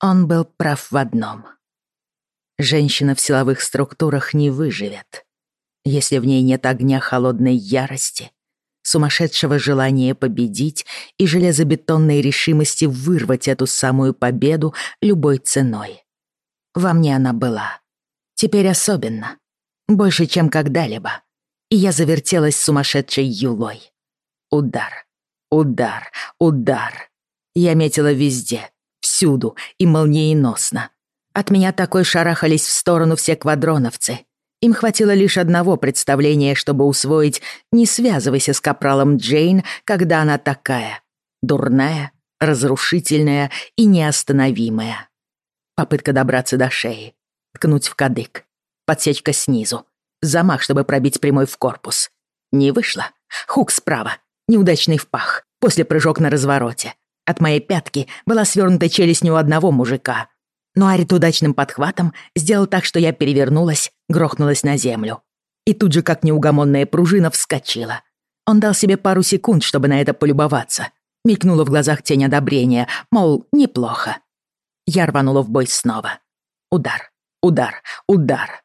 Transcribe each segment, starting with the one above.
Он был прав в одном. Женщина в силовых структурах не выживет, если в ней нет огня холодной ярости, сумасшедшего желания победить и железобетонной решимости вырвать эту самую победу любой ценой. Во мне она была. Теперь особенно. Больше, чем когда-либо. И я завертелась сумасшедшей юлой. Удар. Удар. Удар. Я метила везде, всюду и молниеносно. От меня такой шарахались в сторону все квадроновцы. Им хватило лишь одного представления, чтобы усвоить «не связывайся с капралом Джейн, когда она такая». Дурная, разрушительная и неостановимая. Попытка добраться до шеи, ткнуть в кадык, подсечка снизу, замах, чтобы пробить прямой в корпус. Не вышло. Хук справа, неудачный в пах, после прыжок на развороте. От моей пятки была свернута челюсть не у одного мужика. Но Арит удачным подхватом сделал так, что я перевернулась, грохнулась на землю. И тут же, как неугомонная пружина, вскочила. Он дал себе пару секунд, чтобы на это полюбоваться. Мелькнула в глазах тень одобрения, мол, неплохо. Я рванула в бой снова. Удар, удар, удар.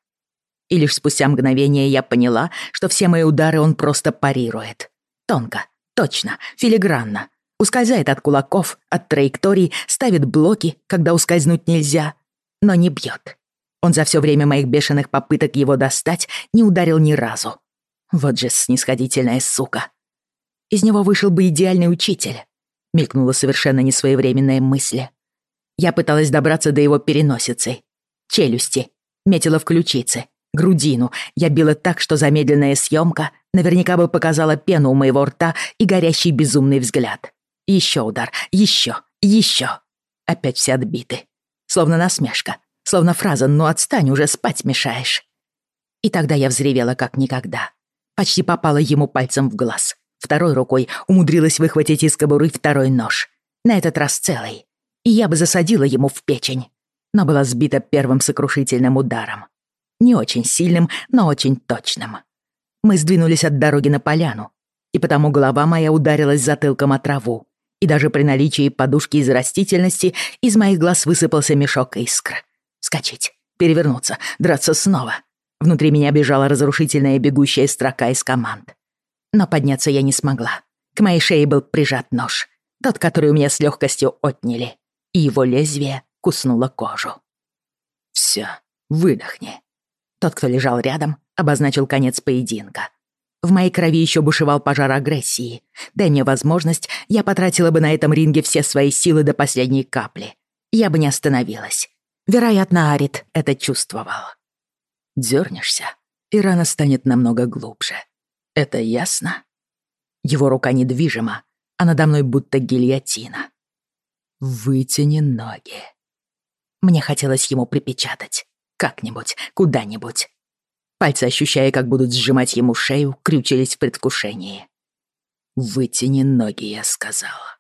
И лишь спустя мгновение я поняла, что все мои удары он просто парирует. Тонко, точно, филигранно, Ускользает от кулаков, от траекторий, ставит блоки, когда ускользнуть нельзя, но не бьет. Он за все время моих бешеных попыток его достать не ударил ни разу. Вот же снисходительная сука. Из него вышел бы идеальный учитель. Мелькнула совершенно несвоевременная мысль. Я пыталась добраться до его переносицы. Челюсти. Метила в ключицы. Грудину. Я била так, что замедленная съемка наверняка бы показала пену у моего рта и горящий безумный взгляд. Еще удар, еще, еще. Опять все отбиты. Словно насмешка, словно фраза «ну отстань, уже спать мешаешь». И тогда я взревела как никогда. Почти попала ему пальцем в глаз. Второй рукой умудрилась выхватить из кобуры второй нож. На этот раз целый. И я бы засадила ему в печень. Но была сбита первым сокрушительным ударом. Не очень сильным, но очень точным. Мы сдвинулись от дороги на поляну, и потому голова моя ударилась затылком о траву, и даже при наличии подушки из растительности из моих глаз высыпался мешок искр. Скачать, перевернуться, драться снова. Внутри меня бежала разрушительная бегущая строка из команд. Но подняться я не смогла. К моей шее был прижат нож, тот, который у меня с легкостью отняли, и его лезвие куснуло кожу. Все, выдохни. Тот, кто лежал рядом, обозначил конец поединка. В моей крови еще бушевал пожар агрессии. Дай мне возможность, я потратила бы на этом ринге все свои силы до последней капли. Я бы не остановилась. Вероятно, Арит это чувствовал. Дернешься, и рана станет намного глубже. Это ясно? Его рука недвижима, а надо мной будто гильотина. Вытяни ноги. Мне хотелось ему припечатать. Как-нибудь, куда-нибудь. Пальцы, ощущая, как будут сжимать ему шею, крючились в предвкушении. «Вытяни ноги», — я сказала.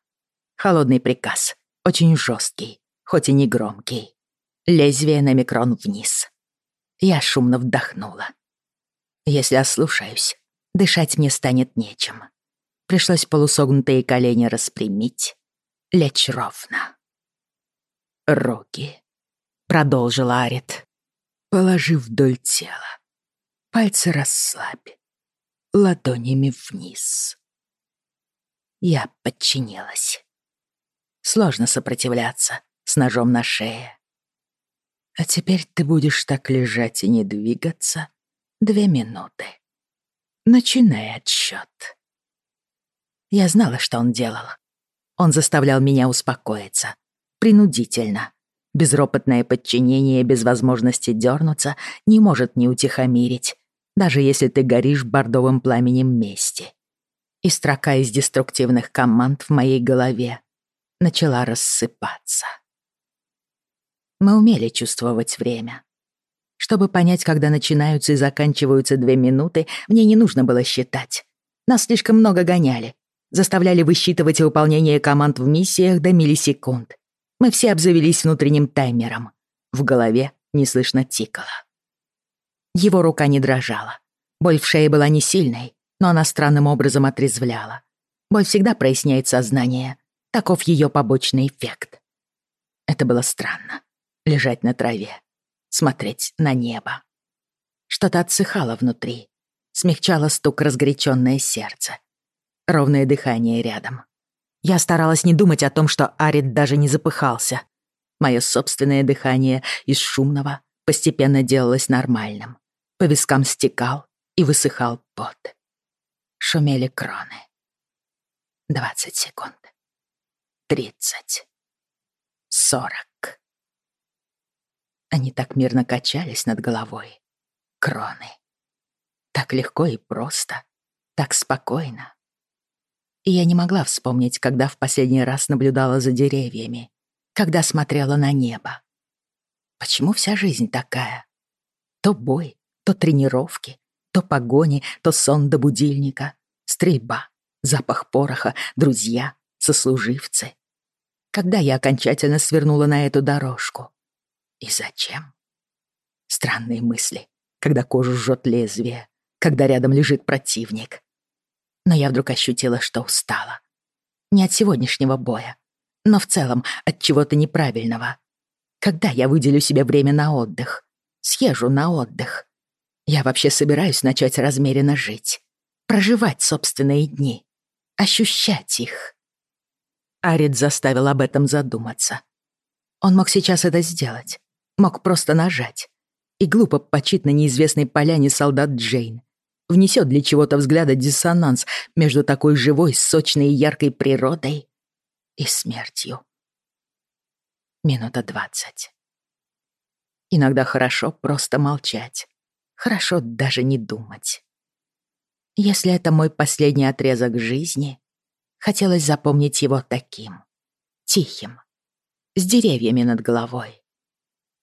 Холодный приказ, очень жесткий, хоть и не громкий. Лезвие на микрон вниз. Я шумно вдохнула. Если ослушаюсь, дышать мне станет нечем. Пришлось полусогнутые колени распрямить, лечь ровно. «Руки», — продолжила Арит, положи вдоль тела. Пальцы расслабь, ладонями вниз. Я подчинилась. Сложно сопротивляться с ножом на шее. А теперь ты будешь так лежать и не двигаться две минуты. Начинай отсчет. Я знала, что он делал. Он заставлял меня успокоиться. Принудительно. Безропотное подчинение без возможности дернуться не может не утихомирить, даже если ты горишь бордовым пламенем мести. И строка из деструктивных команд в моей голове начала рассыпаться. Мы умели чувствовать время. Чтобы понять, когда начинаются и заканчиваются две минуты, мне не нужно было считать. Нас слишком много гоняли, заставляли высчитывать выполнение команд в миссиях до миллисекунд. Мы все обзавелись внутренним таймером. В голове неслышно тикало. Его рука не дрожала. Боль в шее была не сильной, но она странным образом отрезвляла. Боль всегда проясняет сознание. Таков ее побочный эффект. Это было странно. Лежать на траве, смотреть на небо. Что-то отсыхало внутри, смягчало стук разгоряченное сердце. Ровное дыхание рядом. Я старалась не думать о том, что Арит даже не запыхался. Мое собственное дыхание из шумного постепенно делалось нормальным. По вискам стекал и высыхал пот. Шумели кроны. Двадцать секунд. Тридцать. Сорок. Они так мирно качались над головой. Кроны. Так легко и просто. Так спокойно. И я не могла вспомнить, когда в последний раз наблюдала за деревьями, когда смотрела на небо. Почему вся жизнь такая? То бой, то тренировки, то погони, то сон до будильника, стрельба, запах пороха, друзья, сослуживцы. Когда я окончательно свернула на эту дорожку? И зачем? Странные мысли, когда кожу жжет лезвие, когда рядом лежит противник. Но я вдруг ощутила, что устала. Не от сегодняшнего боя, но в целом от чего-то неправильного. Когда я выделю себе время на отдых? Съезжу на отдых. Я вообще собираюсь начать размеренно жить. Проживать собственные дни. Ощущать их. Арид заставил об этом задуматься. Он мог сейчас это сделать. Мог просто нажать. И глупо почить на неизвестной поляне солдат Джейн. Внесет для чего-то взгляда диссонанс между такой живой, сочной и яркой природой и смертью. Минута двадцать. Иногда хорошо просто молчать. Хорошо даже не думать. Если это мой последний отрезок жизни, хотелось запомнить его таким. Тихим. С деревьями над головой.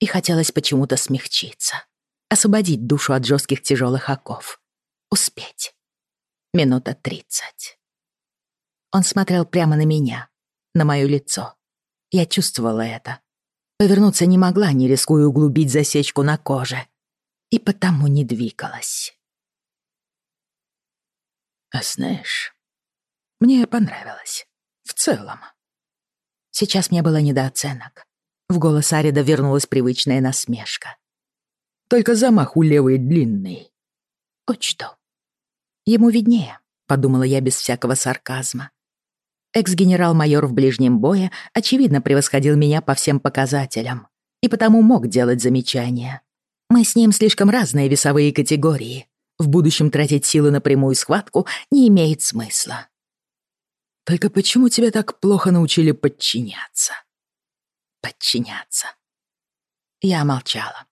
И хотелось почему-то смягчиться. Освободить душу от жестких тяжелых оков. Успеть. Минута тридцать. Он смотрел прямо на меня, на моё лицо. Я чувствовала это. Повернуться не могла, не рискуя углубить засечку на коже. И потому не двигалась. А знаешь, мне понравилось. В целом. Сейчас мне было недооценок. В голос Арида вернулась привычная насмешка. Только замах у левой длинный. Вот что. Ему виднее, подумала я без всякого сарказма. Экс-генерал-майор в ближнем бое, очевидно, превосходил меня по всем показателям и потому мог делать замечания. Мы с ним слишком разные весовые категории. В будущем тратить силы на прямую схватку не имеет смысла. Только почему тебя так плохо научили подчиняться? Подчиняться. Я молчала,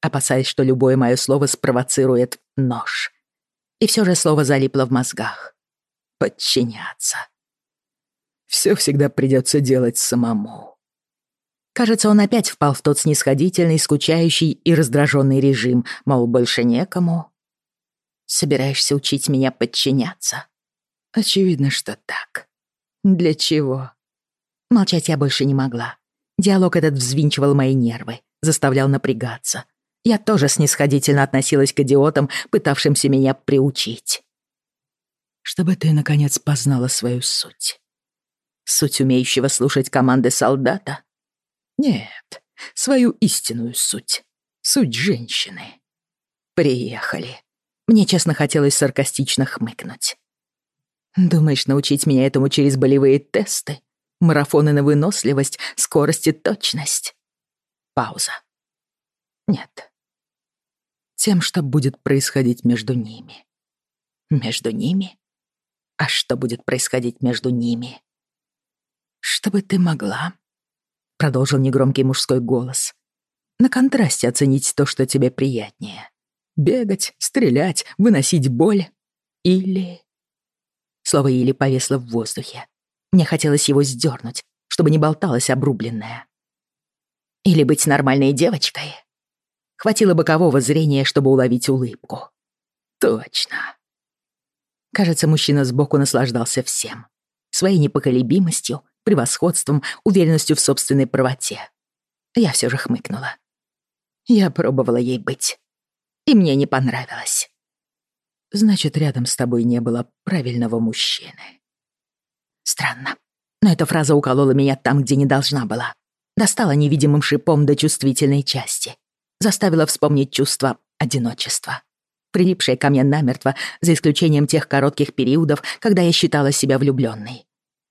опасаясь, что любое мое слово спровоцирует нож. И все же слово залипло в мозгах. Подчиняться все всегда придется делать самому. Кажется, он опять впал в тот снисходительный, скучающий и раздраженный режим, мол, больше некому. Собираешься учить меня подчиняться? Очевидно, что так. Для чего? Молчать я больше не могла. Диалог этот взвинчивал мои нервы, заставлял напрягаться. Я тоже снисходительно относилась к идиотам, пытавшимся меня приучить. Чтобы ты, наконец, познала свою суть. Суть умеющего слушать команды солдата? Нет, свою истинную суть. Суть женщины. Приехали. Мне честно хотелось саркастично хмыкнуть. Думаешь, научить меня этому через болевые тесты? Марафоны на выносливость, скорость и точность? Пауза. Нет. Тем, что будет происходить между ними. Между ними? А что будет происходить между ними? чтобы ты могла, — продолжил негромкий мужской голос, — на контрасте оценить то, что тебе приятнее. Бегать, стрелять, выносить боль. Или... Слово «или» повесло в воздухе. Мне хотелось его сдернуть, чтобы не болталось обрубленное. Или быть нормальной девочкой. Хватило бокового зрения, чтобы уловить улыбку. Точно. Кажется, мужчина сбоку наслаждался всем. Своей непоколебимостью превосходством, уверенностью в собственной правоте. Я все же хмыкнула. Я пробовала ей быть. И мне не понравилось. Значит, рядом с тобой не было правильного мужчины. Странно. Но эта фраза уколола меня там, где не должна была. Достала невидимым шипом до чувствительной части. Заставила вспомнить чувство одиночества. Прилипшее ко мне намертво, за исключением тех коротких периодов, когда я считала себя влюбленной.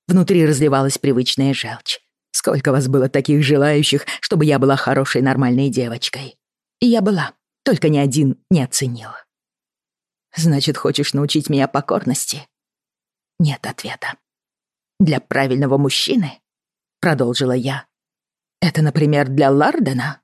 Внутри разливалась привычная желчь. Сколько вас было таких желающих, чтобы я была хорошей нормальной девочкой? И я была, только ни один не оценил. Значит, хочешь научить меня покорности? Нет ответа. Для правильного мужчины? Продолжила я. Это, например, для Лардена?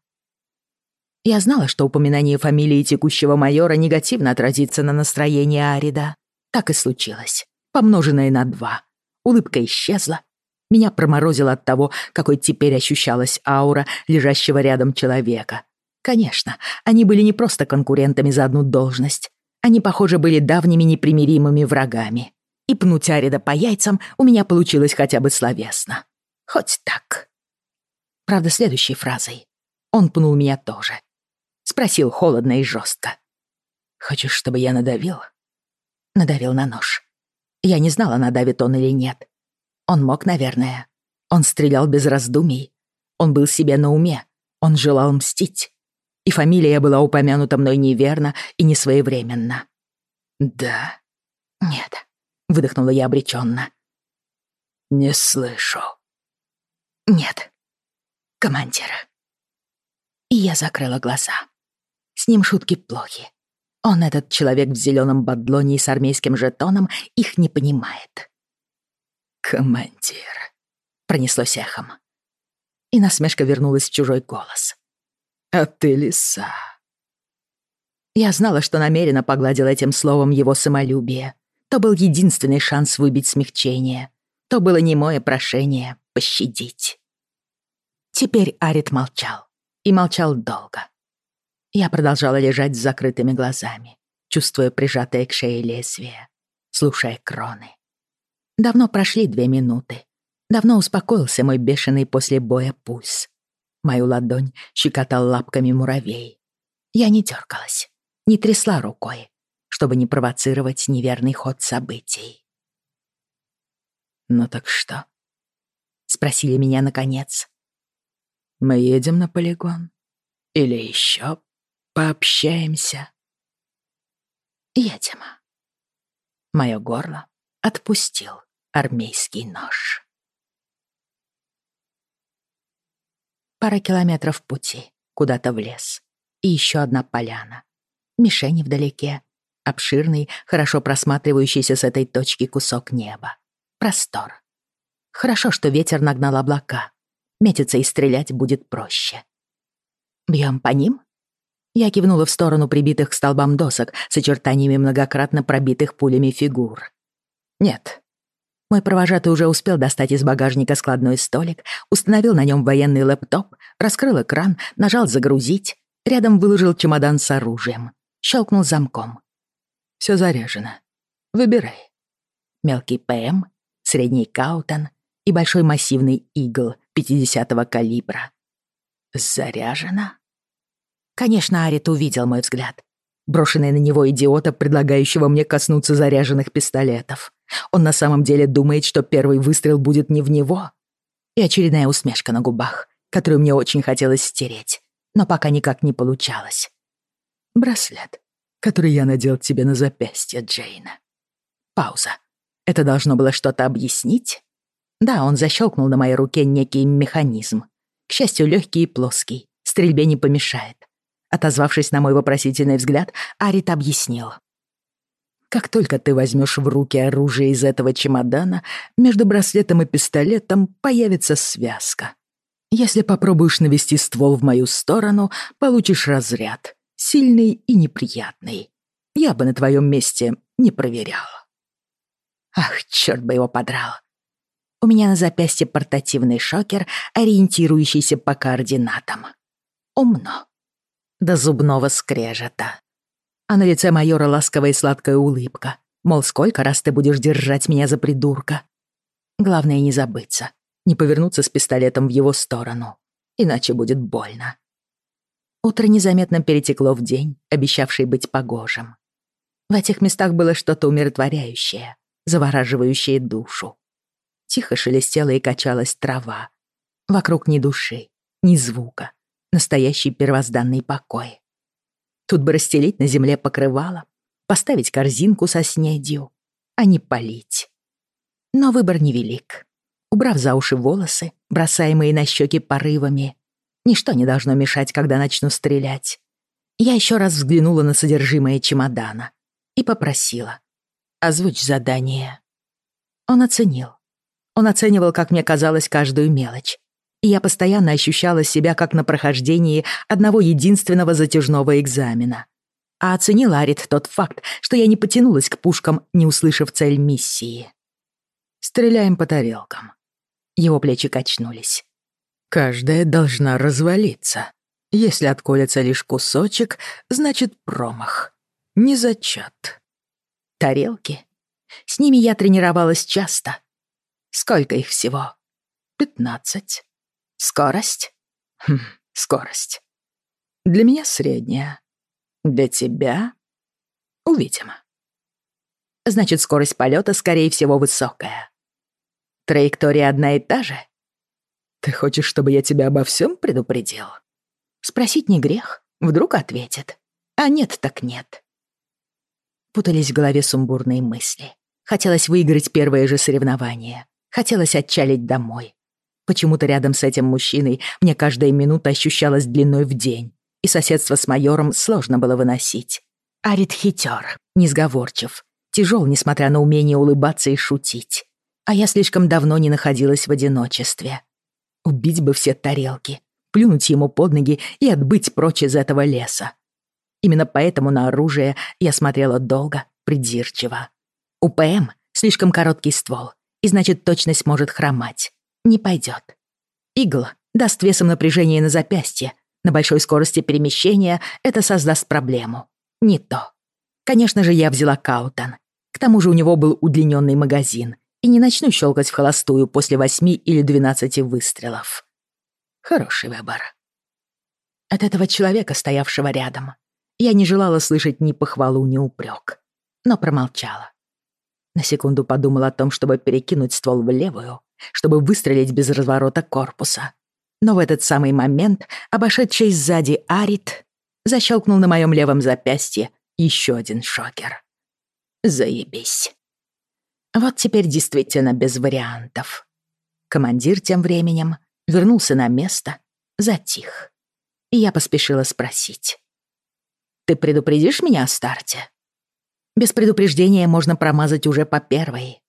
Я знала, что упоминание фамилии текущего майора негативно отразится на настроении Арида. Так и случилось. Помноженное на два. Улыбка исчезла. Меня проморозило от того, какой теперь ощущалась аура лежащего рядом человека. Конечно, они были не просто конкурентами за одну должность. Они, похоже, были давними непримиримыми врагами. И пнуть Арида по яйцам у меня получилось хотя бы словесно. Хоть так. Правда, следующей фразой. Он пнул меня тоже. Спросил холодно и жестко. «Хочешь, чтобы я надавил?» Надавил на нож. Я не знала, надавит он или нет. Он мог, наверное. Он стрелял без раздумий. Он был себе на уме. Он желал мстить. И фамилия была упомянута мной неверно и несвоевременно. «Да?» «Нет», — выдохнула я обреченно. «Не слышу». «Нет, командира». И я закрыла глаза. С ним шутки плохи. Он, этот человек в зеленом бадлоне и с армейским жетоном, их не понимает. «Командир», — пронеслось эхом. И насмешка вернулась в чужой голос. «А ты лиса». Я знала, что намеренно погладила этим словом его самолюбие. То был единственный шанс выбить смягчение. То было немое прошение пощадить. Теперь Арит молчал. И молчал долго. Я продолжала лежать с закрытыми глазами, чувствуя прижатое к шее лезвие, слушая кроны. Давно прошли две минуты. Давно успокоился мой бешеный после боя пульс. Мою ладонь щекотал лапками муравей. Я не дергалась, не трясла рукой, чтобы не провоцировать неверный ход событий. «Ну так что?» — спросили меня наконец. «Мы едем на полигон? Или еще Пообщаемся. Едем. Мое горло отпустил армейский нож. Пара километров пути, куда-то в лес. И еще одна поляна. Мишени вдалеке. Обширный, хорошо просматривающийся с этой точки кусок неба. Простор. Хорошо, что ветер нагнал облака. Метиться и стрелять будет проще. Бьем по ним? Я кивнула в сторону прибитых к столбам досок с очертаниями многократно пробитых пулями фигур. «Нет». Мой провожатый уже успел достать из багажника складной столик, установил на нем военный лэптоп, раскрыл экран, нажал «Загрузить», рядом выложил чемодан с оружием, щелкнул замком. Все заряжено. Выбирай. Мелкий ПМ, средний Каутон и большой массивный игл 50-го калибра. Заряжено? Конечно, Арит увидел мой взгляд. Брошенный на него идиота, предлагающего мне коснуться заряженных пистолетов. Он на самом деле думает, что первый выстрел будет не в него. И очередная усмешка на губах, которую мне очень хотелось стереть, но пока никак не получалось. Браслет, который я надел тебе на запястье, Джейна. Пауза. Это должно было что-то объяснить? Да, он защелкнул на моей руке некий механизм. К счастью, легкий и плоский. Стрельбе не помешает. Отозвавшись на мой вопросительный взгляд, Арит объяснил. «Как только ты возьмешь в руки оружие из этого чемодана, между браслетом и пистолетом появится связка. Если попробуешь навести ствол в мою сторону, получишь разряд, сильный и неприятный. Я бы на твоем месте не проверял». Ах, черт бы его подрал. У меня на запястье портативный шокер, ориентирующийся по координатам. Умно до зубного скрежета. А на лице майора ласковая и сладкая улыбка. Мол, сколько раз ты будешь держать меня за придурка? Главное не забыться, не повернуться с пистолетом в его сторону, иначе будет больно. Утро незаметно перетекло в день, обещавший быть погожим. В этих местах было что-то умиротворяющее, завораживающее душу. Тихо шелестела и качалась трава. Вокруг ни души. ни звука. Настоящий первозданный покой. Тут бы расстелить на земле покрывало, поставить корзинку со снедью, а не полить. Но выбор невелик. Убрав за уши волосы, бросаемые на щеки порывами, ничто не должно мешать, когда начну стрелять. Я еще раз взглянула на содержимое чемодана и попросила. «Озвучь задание». Он оценил. Он оценивал, как мне казалось, каждую мелочь. И я постоянно ощущала себя как на прохождении одного единственного затяжного экзамена. А оценил Арит тот факт, что я не потянулась к пушкам, не услышав цель миссии. «Стреляем по тарелкам». Его плечи качнулись. «Каждая должна развалиться. Если отколется лишь кусочек, значит промах. Не зачат». Тарелки. С ними я тренировалась часто. Сколько их всего? Пятнадцать. Скорость? Хм, скорость. Для меня средняя. Для тебя? Увидим. Значит, скорость полета, скорее всего, высокая. Траектория одна и та же? Ты хочешь, чтобы я тебя обо всем предупредил? Спросить не грех. Вдруг ответит. А нет так нет. Путались в голове сумбурные мысли. Хотелось выиграть первое же соревнование. Хотелось отчалить домой. Почему-то рядом с этим мужчиной мне каждая минута ощущалась длиной в день, и соседство с майором сложно было выносить. Арит хитер, несговорчив, тяжел, несмотря на умение улыбаться и шутить. А я слишком давно не находилась в одиночестве. Убить бы все тарелки, плюнуть ему под ноги и отбыть прочь из этого леса. Именно поэтому на оружие я смотрела долго, придирчиво. У ПМ слишком короткий ствол, и значит точность может хромать. Не пойдет. Игла даст весом напряжение на запястье. На большой скорости перемещения это создаст проблему. Не то. Конечно же, я взяла Каутан. К тому же у него был удлиненный магазин, и не начну щелкать в холостую после восьми или двенадцати выстрелов. Хороший выбор. От этого человека, стоявшего рядом, я не желала слышать ни похвалу, ни упрек, но промолчала. На секунду подумала о том, чтобы перекинуть ствол в левую, чтобы выстрелить без разворота корпуса. Но в этот самый момент обошедший сзади Арит защелкнул на моем левом запястье еще один шокер. Заебись. Вот теперь действительно без вариантов. Командир тем временем вернулся на место, затих. И я поспешила спросить. «Ты предупредишь меня о старте?» Без предупреждения можно промазать уже по первой.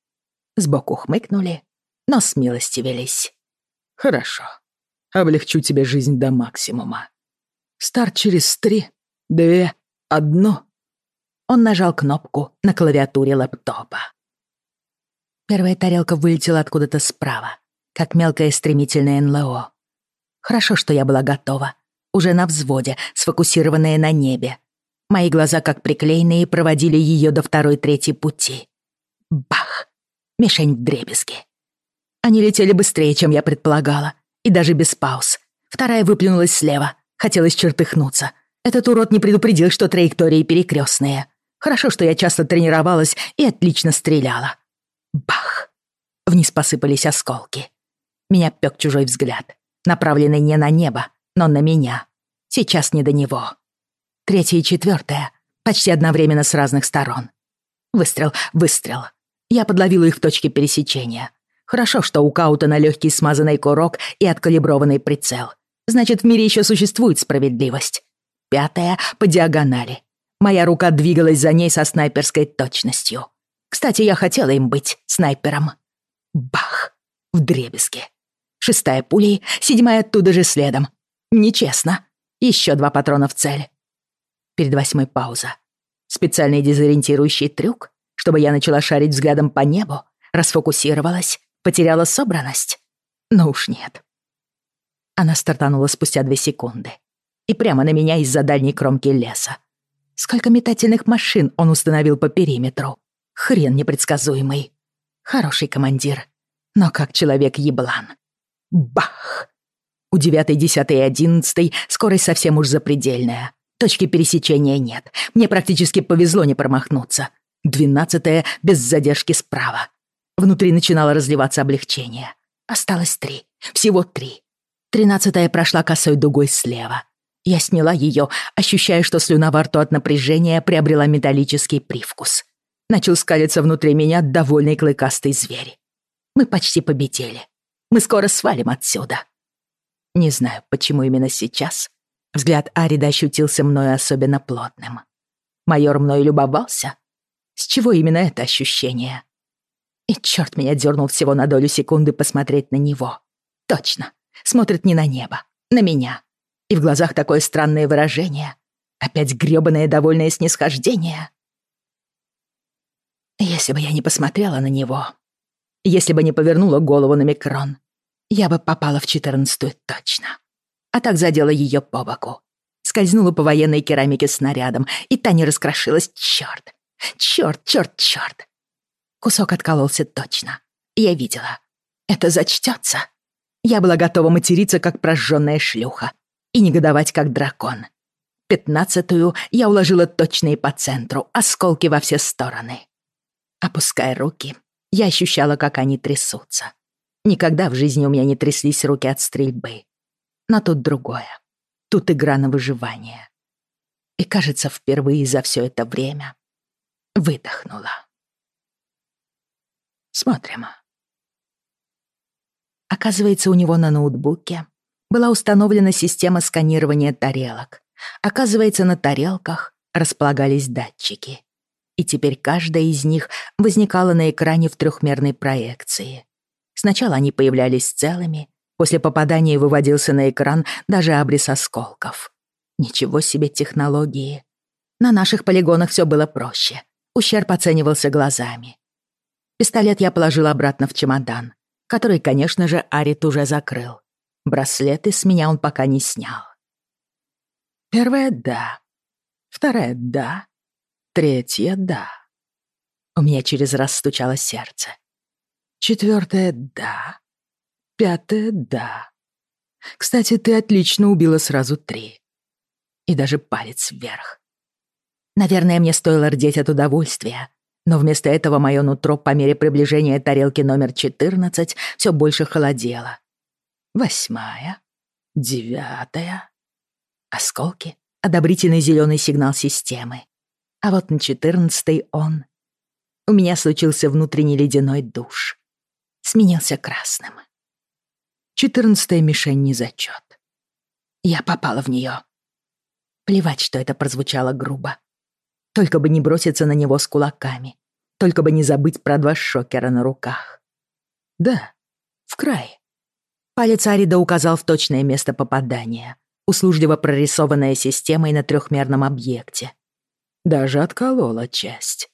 Сбоку хмыкнули, но велись. Хорошо. Облегчу тебе жизнь до максимума. Старт через три, две, одно. Он нажал кнопку на клавиатуре лэптопа. Первая тарелка вылетела откуда-то справа, как мелкое стремительное НЛО. Хорошо, что я была готова. Уже на взводе, сфокусированная на небе. Мои глаза, как приклеенные, проводили ее до второй-третьей пути. Бах! Мишень в дребезги. Они летели быстрее, чем я предполагала, и даже без пауз. Вторая выплюнулась слева, хотелось чертыхнуться. Этот урод не предупредил, что траектории перекрестные. Хорошо, что я часто тренировалась и отлично стреляла. Бах! Вниз посыпались осколки. Меня пёк чужой взгляд, направленный не на небо, но на меня. Сейчас не до него. Третья и четвертая, почти одновременно с разных сторон. Выстрел, выстрел. Я подловила их в точке пересечения. Хорошо, что у Каутона легкий смазанный курок и откалиброванный прицел. Значит, в мире еще существует справедливость. Пятая — по диагонали. Моя рука двигалась за ней со снайперской точностью. Кстати, я хотела им быть снайпером. Бах! В дребезге. Шестая пулей, седьмая оттуда же следом. Нечестно. Еще два патрона в цель. Перед восьмой пауза. Специальный дезориентирующий трюк, чтобы я начала шарить взглядом по небу, расфокусировалась Потеряла собранность? Ну уж нет. Она стартанула спустя две секунды. И прямо на меня из-за дальней кромки леса. Сколько метательных машин он установил по периметру. Хрен непредсказуемый. Хороший командир. Но как человек-еблан. Бах! У девятой, десятой и одиннадцатой скорость совсем уж запредельная. Точки пересечения нет. Мне практически повезло не промахнуться. Двенадцатая без задержки справа. Внутри начинало разливаться облегчение. Осталось три. Всего три. Тринадцатая прошла косой дугой слева. Я сняла ее, ощущая, что слюна во рту от напряжения приобрела металлический привкус. Начал скалиться внутри меня довольный клыкастый зверь. Мы почти победили. Мы скоро свалим отсюда. Не знаю, почему именно сейчас. Взгляд Арида ощутился мною особенно плотным. Майор мной любовался. С чего именно это ощущение? И черт меня дернул всего на долю секунды посмотреть на него. Точно. Смотрит не на небо, на меня. И в глазах такое странное выражение. Опять грёбаное довольное снисхождение. Если бы я не посмотрела на него, если бы не повернула голову на микрон, я бы попала в четырнадцатую точно. А так задела ее по боку. Скользнула по военной керамике снарядом, и та не раскрошилась. Чёрт! Чёрт, чёрт, чёрт! Кусок откололся точно. Я видела. Это зачтется. Я была готова материться, как прожженная шлюха, и негодовать, как дракон. Пятнадцатую я уложила точно и по центру, осколки во все стороны. Опуская руки, я ощущала, как они трясутся. Никогда в жизни у меня не тряслись руки от стрельбы. Но тут другое. Тут игра на выживание. И, кажется, впервые за все это время выдохнула. Смотрим. Оказывается, у него на ноутбуке была установлена система сканирования тарелок. Оказывается, на тарелках располагались датчики. И теперь каждая из них возникала на экране в трехмерной проекции. Сначала они появлялись целыми, после попадания выводился на экран даже обрез осколков. Ничего себе технологии. На наших полигонах все было проще. Ущерб оценивался глазами. Пистолет я положил обратно в чемодан который, конечно же, Арит уже закрыл. Браслеты с меня он пока не снял. Первая — да. Вторая — да. Третья — да. У меня через раз стучало сердце. Четвертая — да. Пятая — да. Кстати, ты отлично убила сразу три. И даже палец вверх. Наверное, мне стоило рдеть от удовольствия, но вместо этого мое нутро по мере приближения тарелки номер 14 все больше холодело. Восьмая, девятая. Осколки, одобрительный зеленый сигнал системы. А вот на четырнадцатой он. У меня случился внутренний ледяной душ. Сменился красным. Четырнадцатая мишень не зачет. Я попала в нее. Плевать, что это прозвучало грубо. Только бы не броситься на него с кулаками. Только бы не забыть про два шокера на руках. Да, в край. Палец Арида указал в точное место попадания, услужливо прорисованная системой на трехмерном объекте. Даже отколола часть.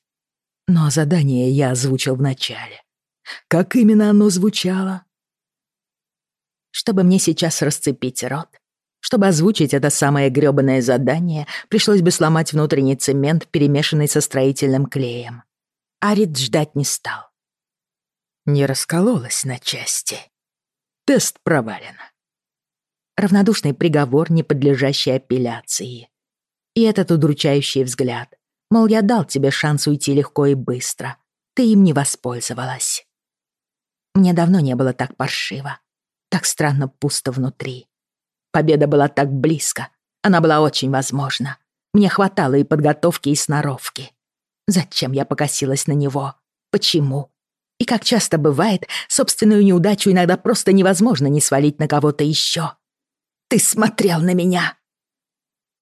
Но задание я озвучил в начале. Как именно оно звучало? Чтобы мне сейчас расцепить рот, чтобы озвучить это самое грёбаное задание, пришлось бы сломать внутренний цемент, перемешанный со строительным клеем. Арит ждать не стал. Не раскололась на части. Тест провален. Равнодушный приговор, не подлежащий апелляции. И этот удручающий взгляд. Мол, я дал тебе шанс уйти легко и быстро. Ты им не воспользовалась. Мне давно не было так паршиво. Так странно пусто внутри. Победа была так близко. Она была очень возможна. Мне хватало и подготовки, и сноровки. Зачем я покосилась на него? Почему? И как часто бывает, собственную неудачу иногда просто невозможно не свалить на кого-то еще. Ты смотрел на меня.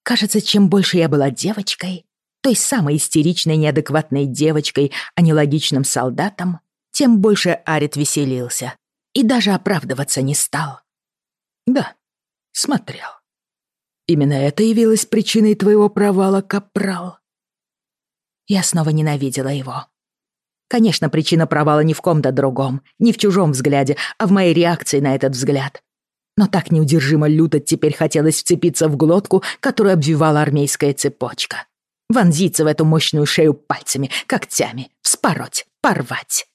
Кажется, чем больше я была девочкой, той самой истеричной, неадекватной девочкой, а не логичным солдатом, тем больше Арит веселился и даже оправдываться не стал. Да, смотрел. Именно это явилось причиной твоего провала, Капрал. Я снова ненавидела его. Конечно, причина провала не в ком-то другом, не в чужом взгляде, а в моей реакции на этот взгляд. Но так неудержимо люто теперь хотелось вцепиться в глотку, которую обвивала армейская цепочка. Вонзиться в эту мощную шею пальцами, когтями, вспороть, порвать.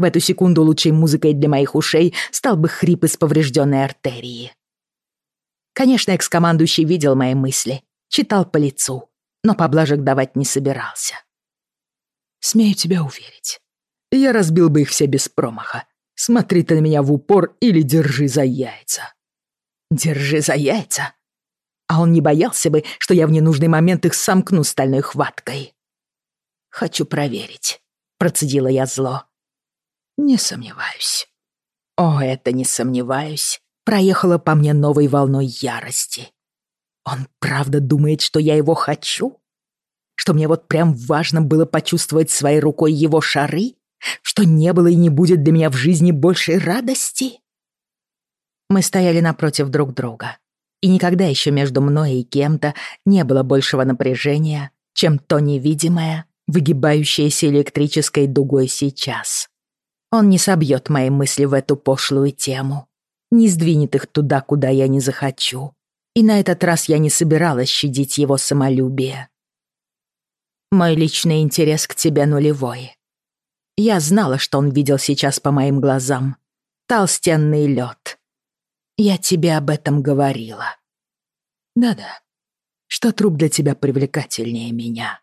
В эту секунду лучшей музыкой для моих ушей стал бы хрип из поврежденной артерии. Конечно, экс-командующий видел мои мысли, читал по лицу, но поблажек давать не собирался. Смею тебя уверить, я разбил бы их все без промаха. Смотри ты на меня в упор или держи за яйца. Держи за яйца. А он не боялся бы, что я в ненужный момент их сомкну стальной хваткой. Хочу проверить, процедила я зло. Не сомневаюсь. О, это не сомневаюсь. Проехала по мне новой волной ярости. Он правда думает, что я его хочу? Что мне вот прям важно было почувствовать своей рукой его шары? Что не было и не будет для меня в жизни большей радости? Мы стояли напротив друг друга. И никогда еще между мной и кем-то не было большего напряжения, чем то невидимое, выгибающееся электрической дугой сейчас. Он не собьет мои мысли в эту пошлую тему, не сдвинет их туда, куда я не захочу. И на этот раз я не собиралась щадить его самолюбие. Мой личный интерес к тебе нулевой. Я знала, что он видел сейчас по моим глазам. Толстенный лед. Я тебе об этом говорила. Да-да, что труп для тебя привлекательнее меня.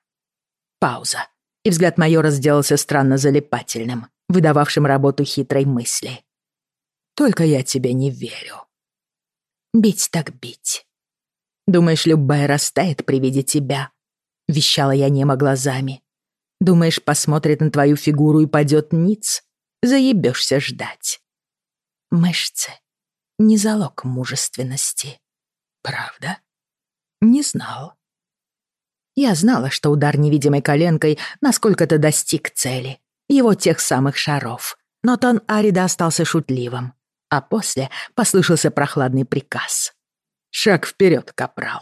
Пауза. И взгляд майора сделался странно залипательным, выдававшим работу хитрой мысли. Только я тебе не верю. Бить так бить. Думаешь, любая растает при виде тебя? Вещала я немо глазами. Думаешь, посмотрит на твою фигуру и падет ниц? Заебешься ждать. Мышцы — не залог мужественности. Правда? Не знал. Я знала, что удар невидимой коленкой насколько-то достиг цели, его тех самых шаров. Но тон Арида остался шутливым, а после послышался прохладный приказ. «Шаг вперед, капрал!»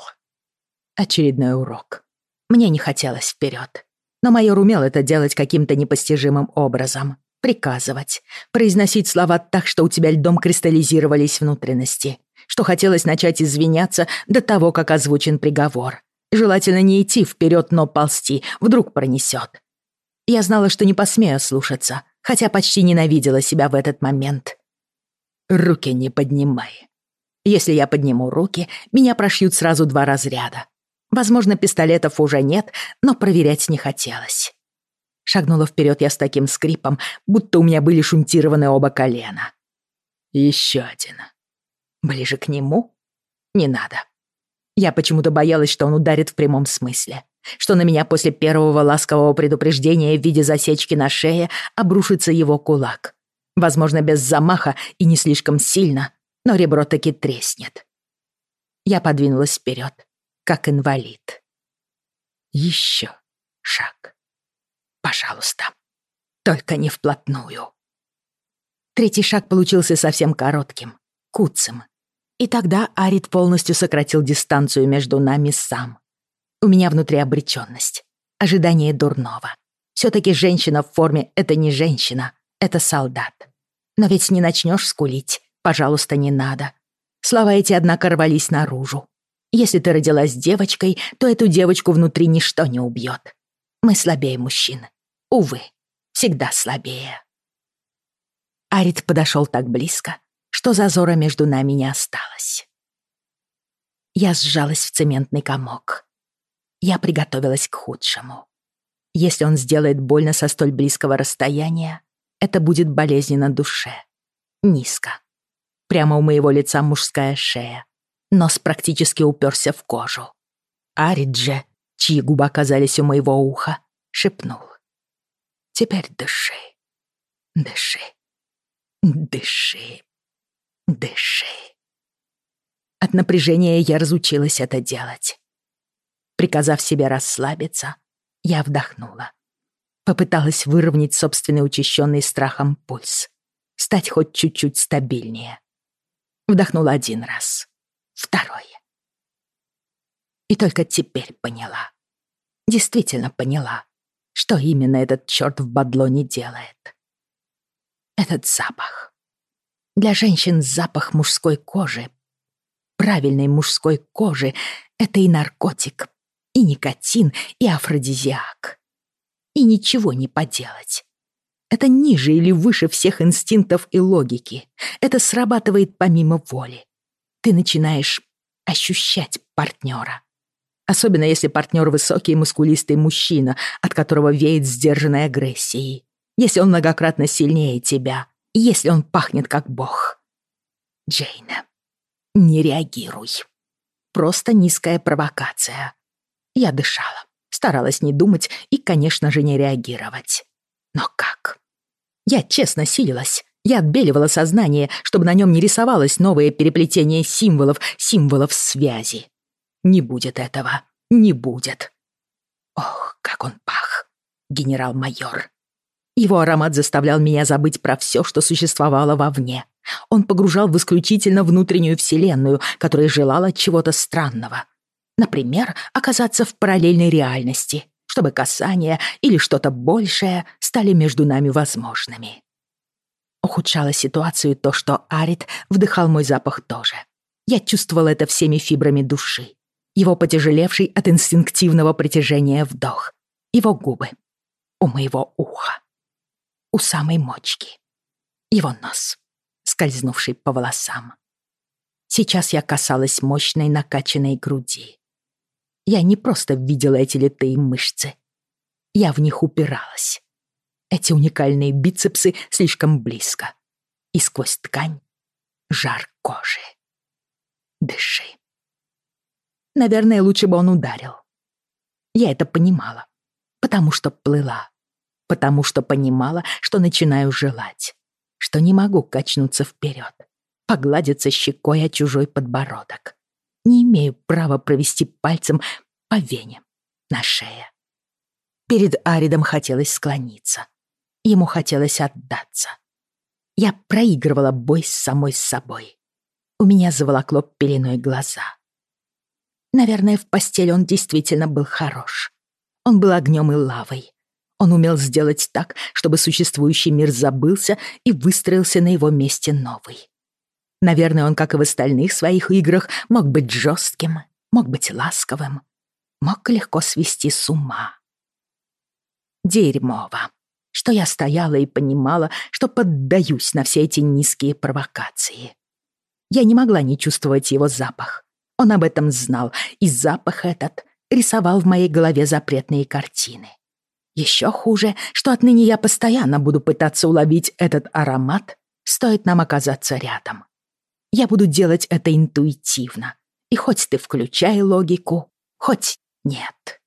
Очередной урок. Мне не хотелось вперед, но майор умел это делать каким-то непостижимым образом. Приказывать, произносить слова так, что у тебя льдом кристаллизировались внутренности, что хотелось начать извиняться до того, как озвучен приговор. Желательно не идти вперед, но ползти, вдруг пронесет. Я знала, что не посмею слушаться, хотя почти ненавидела себя в этот момент. Руки не поднимай. Если я подниму руки, меня прошьют сразу два разряда. Возможно, пистолетов уже нет, но проверять не хотелось. Шагнула вперед я с таким скрипом, будто у меня были шунтированы оба колена. Еще один. Ближе к нему? Не надо. Я почему-то боялась, что он ударит в прямом смысле. Что на меня после первого ласкового предупреждения в виде засечки на шее обрушится его кулак. Возможно, без замаха и не слишком сильно, но ребро таки треснет. Я подвинулась вперед, как инвалид. Еще шаг. Пожалуйста, только не вплотную. Третий шаг получился совсем коротким, куцым. И тогда Арит полностью сократил дистанцию между нами сам. У меня внутри обречённость, ожидание дурного. Всё-таки женщина в форме — это не женщина, это солдат. Но ведь не начнёшь скулить, пожалуйста, не надо. Слова эти, однако, рвались наружу. Если ты родилась девочкой, то эту девочку внутри ничто не убьёт. Мы слабее мужчин. Увы, всегда слабее. Арит подошёл так близко, что зазора между нами не осталось. Я сжалась в цементный комок. Я приготовилась к худшему. Если он сделает больно со столь близкого расстояния, это будет болезненно душе. Низко. Прямо у моего лица мужская шея. Нос практически уперся в кожу. Ариджи, чьи губы оказались у моего уха, шепнул. «Теперь дыши, дыши, дыши, Дыши. От напряжения я разучилась это делать. Приказав себе расслабиться, я вдохнула. Попыталась выровнять собственный учащенный страхом пульс. Стать хоть чуть-чуть стабильнее. Вдохнула один раз. Второй. И только теперь поняла. Действительно поняла, что именно этот чёрт в бадлоне делает. Этот запах. Для женщин запах мужской кожи, правильной мужской кожи, это и наркотик, и никотин, и афродизиак. И ничего не поделать. Это ниже или выше всех инстинктов и логики. Это срабатывает помимо воли. Ты начинаешь ощущать партнера. Особенно если партнер высокий мускулистый мужчина, от которого веет сдержанной агрессией. Если он многократно сильнее тебя, если он пахнет как бог. Джейна. не реагируй. Просто низкая провокация. Я дышала, старалась не думать и, конечно же, не реагировать. Но как? Я честно силилась. Я отбеливала сознание, чтобы на нем не рисовалось новое переплетение символов, символов связи. Не будет этого. Не будет. Ох, как он пах, генерал-майор. Его аромат заставлял меня забыть про все, что существовало вовне. Он погружал в исключительно внутреннюю вселенную, которая желала чего-то странного. Например, оказаться в параллельной реальности, чтобы касание или что-то большее стали между нами возможными. Ухудшало ситуацию то, что Арит вдыхал мой запах тоже. Я чувствовала это всеми фибрами души. Его потяжелевший от инстинктивного притяжения вдох. Его губы. У моего уха. У самой мочки. Его нос скользнувший по волосам. Сейчас я касалась мощной накачанной груди. Я не просто видела эти литые мышцы. Я в них упиралась. Эти уникальные бицепсы слишком близко. И сквозь ткань жар кожи. Дыши. Наверное, лучше бы он ударил. Я это понимала, потому что плыла, потому что понимала, что начинаю желать что не могу качнуться вперед, погладиться щекой о чужой подбородок. Не имею права провести пальцем по вене на шее. Перед Аридом хотелось склониться. Ему хотелось отдаться. Я проигрывала бой с самой собой. У меня заволокло пеленой глаза. Наверное, в постели он действительно был хорош. Он был огнем и лавой, он умел сделать так, чтобы существующий мир забылся и выстроился на его месте новый. Наверное, он, как и в остальных своих играх, мог быть жестким, мог быть ласковым, мог легко свести с ума. Дерьмово, что я стояла и понимала, что поддаюсь на все эти низкие провокации. Я не могла не чувствовать его запах. Он об этом знал, и запах этот рисовал в моей голове запретные картины. Еще хуже, что отныне я постоянно буду пытаться уловить этот аромат, стоит нам оказаться рядом. Я буду делать это интуитивно, и хоть ты включай логику, хоть нет.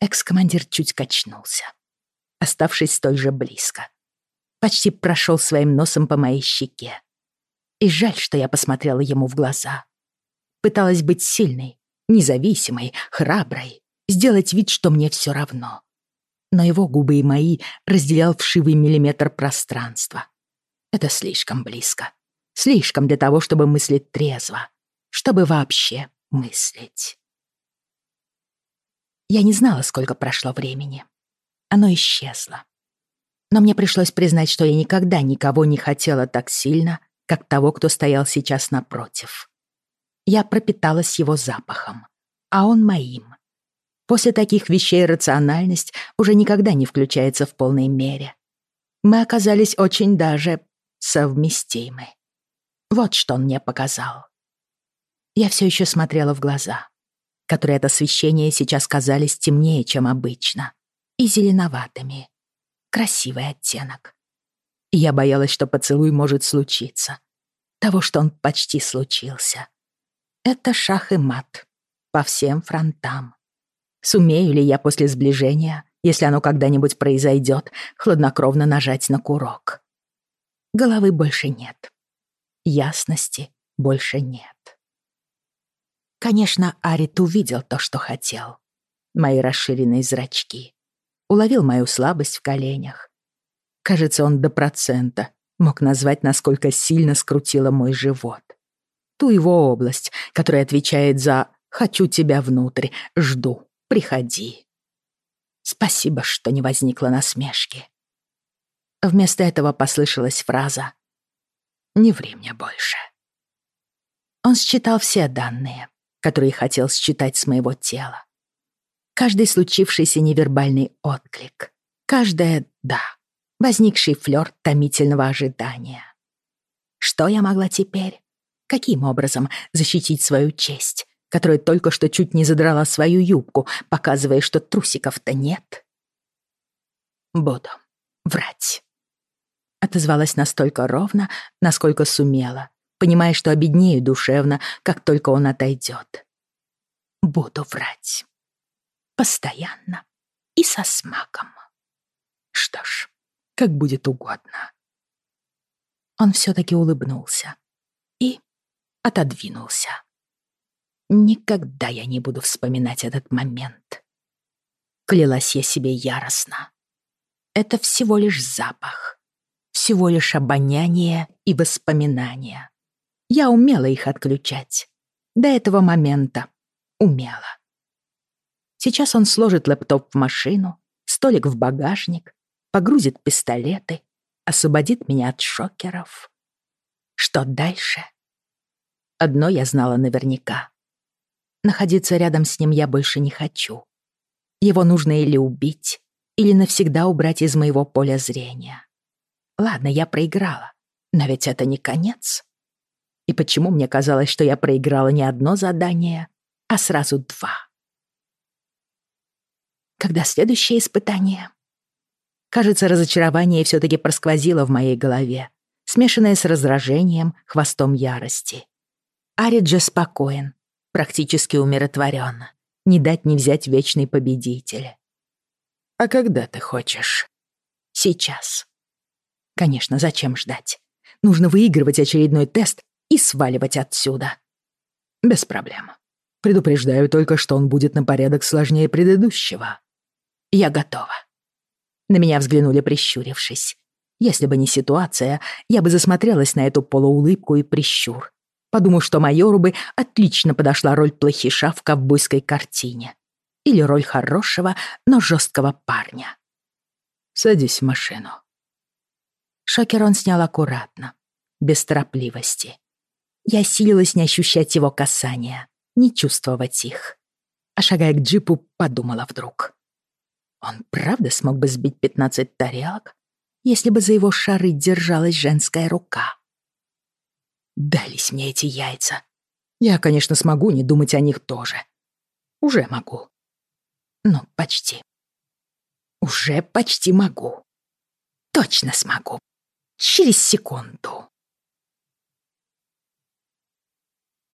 Экс-командир чуть качнулся, оставшись столь же близко. Почти прошел своим носом по моей щеке. И жаль, что я посмотрела ему в глаза. Пыталась быть сильной, независимой, храброй, сделать вид, что мне все равно. Но его губы и мои разделял вшивый миллиметр пространства. Это слишком близко. Слишком для того, чтобы мыслить трезво. Чтобы вообще мыслить. Я не знала, сколько прошло времени. Оно исчезло. Но мне пришлось признать, что я никогда никого не хотела так сильно, как того, кто стоял сейчас напротив. Я пропиталась его запахом, а он моим. После таких вещей рациональность уже никогда не включается в полной мере. Мы оказались очень даже совместимы. Вот что он мне показал. Я все еще смотрела в глаза, которые от освещения сейчас казались темнее, чем обычно, и зеленоватыми. Красивый оттенок. Я боялась, что поцелуй может случиться. Того, что он почти случился. Это шах и мат по всем фронтам. Сумею ли я после сближения, если оно когда-нибудь произойдет, хладнокровно нажать на курок? Головы больше нет. Ясности больше нет. Конечно, Арит увидел то, что хотел. Мои расширенные зрачки. Уловил мою слабость в коленях. Кажется, он до процента мог назвать, насколько сильно скрутило мой живот. Ту его область, которая отвечает за «хочу тебя внутрь, жду». Приходи. Спасибо, что не возникло насмешки. Вместо этого послышалась фраза «Не ври больше». Он считал все данные, которые хотел считать с моего тела. Каждый случившийся невербальный отклик. Каждое «да», возникший флёр томительного ожидания. Что я могла теперь? Каким образом защитить свою честь? которая только что чуть не задрала свою юбку, показывая, что трусиков-то нет. Буду врать. Отозвалась настолько ровно, насколько сумела, понимая, что обеднею душевно, как только он отойдет. Буду врать. Постоянно и со смаком. Что ж, как будет угодно. Он все-таки улыбнулся и отодвинулся. Никогда я не буду вспоминать этот момент. Клялась я себе яростно. Это всего лишь запах, всего лишь обоняние и воспоминания. Я умела их отключать. До этого момента умела. Сейчас он сложит лэптоп в машину, столик в багажник, погрузит пистолеты, освободит меня от шокеров. Что дальше? Одно я знала наверняка. Находиться рядом с ним я больше не хочу. Его нужно или убить, или навсегда убрать из моего поля зрения. Ладно, я проиграла, но ведь это не конец. И почему мне казалось, что я проиграла не одно задание, а сразу два? Когда следующее испытание? Кажется, разочарование все-таки просквозило в моей голове, смешанное с раздражением, хвостом ярости. Ариджа спокоен, практически умиротворен. Не дать не взять вечный победитель. «А когда ты хочешь?» «Сейчас». Конечно, зачем ждать? Нужно выигрывать очередной тест и сваливать отсюда. Без проблем. Предупреждаю только, что он будет на порядок сложнее предыдущего. Я готова. На меня взглянули, прищурившись. Если бы не ситуация, я бы засмотрелась на эту полуулыбку и прищур. Подумав, что майору бы отлично подошла роль плохиша в ковбойской картине. Или роль хорошего, но жесткого парня. «Садись в машину». Шокер он снял аккуратно, без торопливости. Я силилась не ощущать его касания, не чувствовать их. А шагая к джипу, подумала вдруг. Он правда смог бы сбить 15 тарелок, если бы за его шары держалась женская рука? Дались мне эти яйца. Я, конечно, смогу не думать о них тоже. Уже могу. Ну, почти. Уже почти могу. Точно смогу. Через секунду.